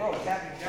world is happening